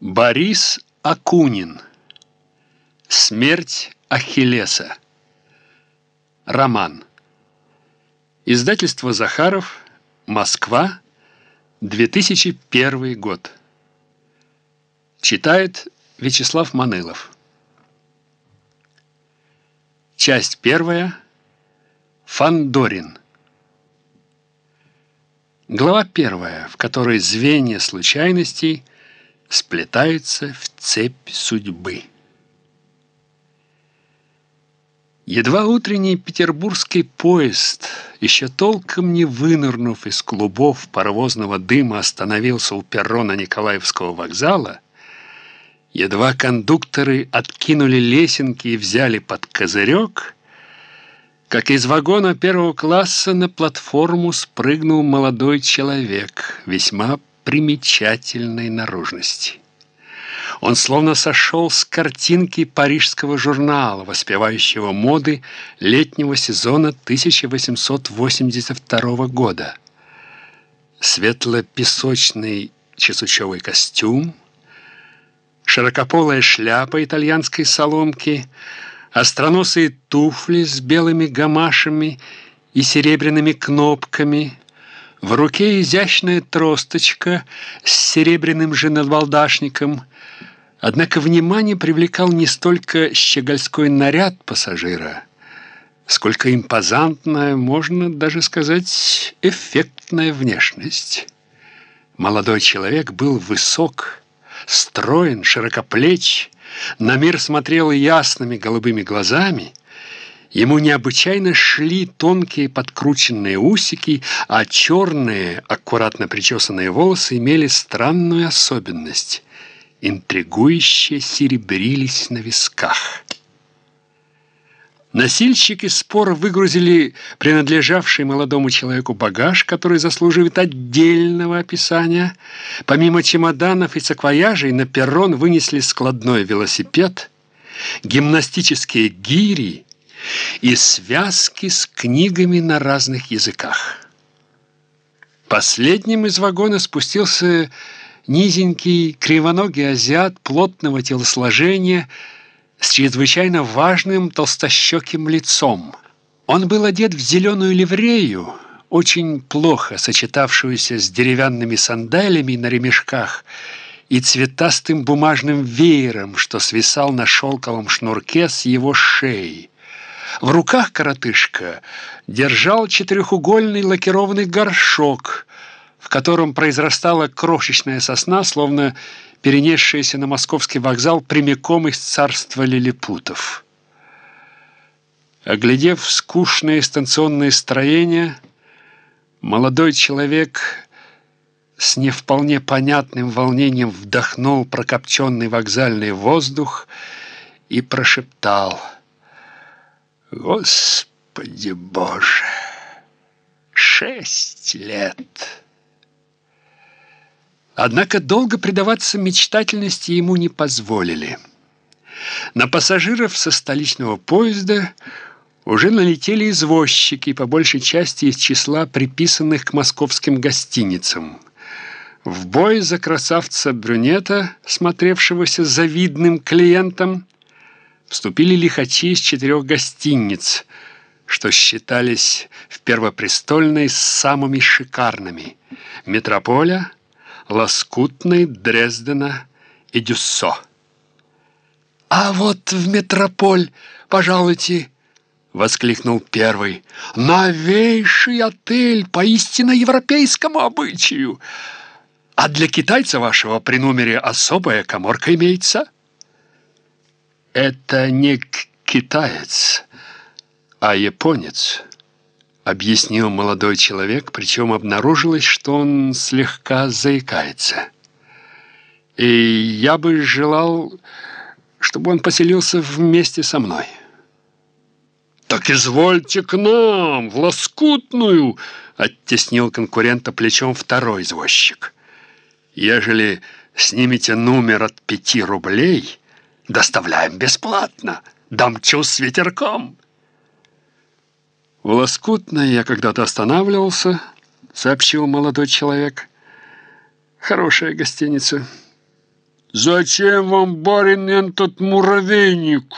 Борис Акунин. Смерть Ахиллеса. Роман. Издательство Захаров. Москва. 2001 год. Читает Вячеслав Манылов. Часть первая. Фандорин. Глава первая, в которой звенья случайностей – сплетаются в цепь судьбы. Едва утренний петербургский поезд, еще толком не вынырнув из клубов паровозного дыма, остановился у перрона Николаевского вокзала, едва кондукторы откинули лесенки и взяли под козырек, как из вагона первого класса на платформу спрыгнул молодой человек, весьма примечательной наружности. Он словно сошел с картинки парижского журнала, воспевающего моды летнего сезона 1882 года. Светло-песочный чесучевый костюм, широкополая шляпа итальянской соломки, остроносые туфли с белыми гамашами и серебряными кнопками – в руке изящная тросточка с серебряным же надвалдашником. Однако внимание привлекал не столько щегольской наряд пассажира, сколько импозантная, можно даже сказать, эффектная внешность. Молодой человек был высок, строен, широкоплеч, на мир смотрел ясными голубыми глазами – Ему необычайно шли тонкие подкрученные усики, а черные, аккуратно причесанные волосы имели странную особенность. Интригующе серебрились на висках. Носильщики спор выгрузили принадлежавший молодому человеку багаж, который заслуживает отдельного описания. Помимо чемоданов и саквояжей на перрон вынесли складной велосипед, гимнастические гири, и связки с книгами на разных языках. Последним из вагона спустился низенький кривоногий азиат плотного телосложения с чрезвычайно важным толстощеким лицом. Он был одет в зеленую ливрею, очень плохо сочетавшуюся с деревянными сандалями на ремешках и цветастым бумажным веером, что свисал на шелковом шнурке с его шеи. В руках коротышка держал четырехугольный лакированный горшок, в котором произрастала крошечная сосна, словно перенесшаяся на московский вокзал прямиком из царства лилипутов. Оглядев скучное станционное строение, молодой человек с не вполне понятным волнением вдохнул прокопченный вокзальный воздух и прошептал — Господи Боже! Шесть лет! Однако долго предаваться мечтательности ему не позволили. На пассажиров со столичного поезда уже налетели извозчики, по большей части из числа приписанных к московским гостиницам. В бой за красавца-брюнета, смотревшегося завидным клиентом, вступили лихачи из четырех гостиниц, что считались в Первопрестольной самыми шикарными – Метрополя, Лоскутной, Дрездена и Дюссо. «А вот в Метрополь, пожалуйте!» — воскликнул первый. «Новейший отель по истинно европейскому обычаю! А для китайца вашего при номере особая коморка имеется?» «Это не китаец, а японец», — объяснил молодой человек, причем обнаружилось, что он слегка заикается. «И я бы желал, чтобы он поселился вместе со мной». «Так извольте к нам, в лоскутную!» — оттеснил конкурента плечом второй извозчик. «Ежели снимете номер от пяти рублей...» Доставляем бесплатно. Дамчу с ветерком. В Лоскутной я когда-то останавливался, сообщил молодой человек. Хорошая гостиница. «Зачем вам, барин, этот муравейник?»